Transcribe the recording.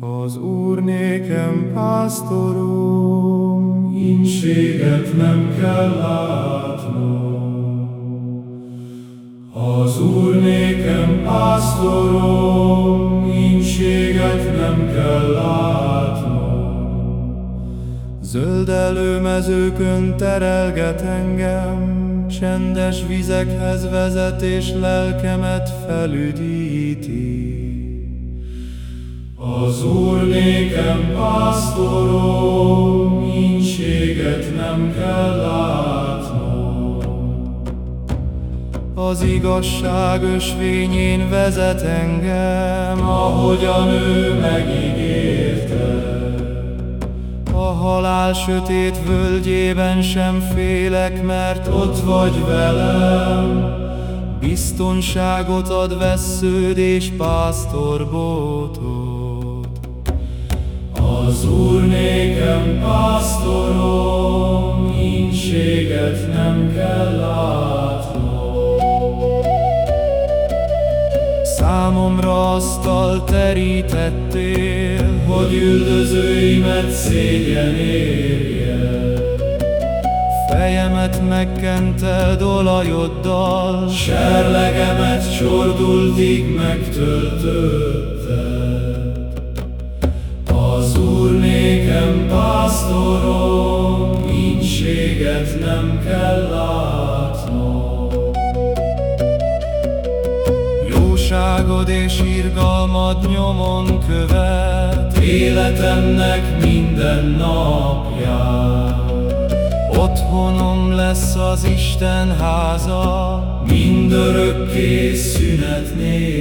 Az Úr nékem pásztorom, ínséget nem kell látnom. Az Úr nékem pásztorom, Zöldelő mezőkön terelget engem, Csendes vizekhez vezet és lelkemet felüdíti. Az Úr nékem pásztorom, ínséget nem kell látnom. Az igazság ösvényén vezet engem, ahogyan ő megígérte. Halál sötét völgyében sem félek, mert ott vagy velem. Biztonságot ad vesződ és pásztorbótod. Az Úr nékem pásztorom, ínséget nem kell látnom. Számomra asztal terítettél, hogy üldözőimet szégyen érje. Fejemet megkented olajoddal, serlegemet csordultig megtöltötted. Az Úr nékem pásztorom, ínséget nem kell látnom. Jóságod és irgalmad nyomon követ, életemnek minden napján. Otthonom lesz az Isten háza, mindörökké szünet nélkül.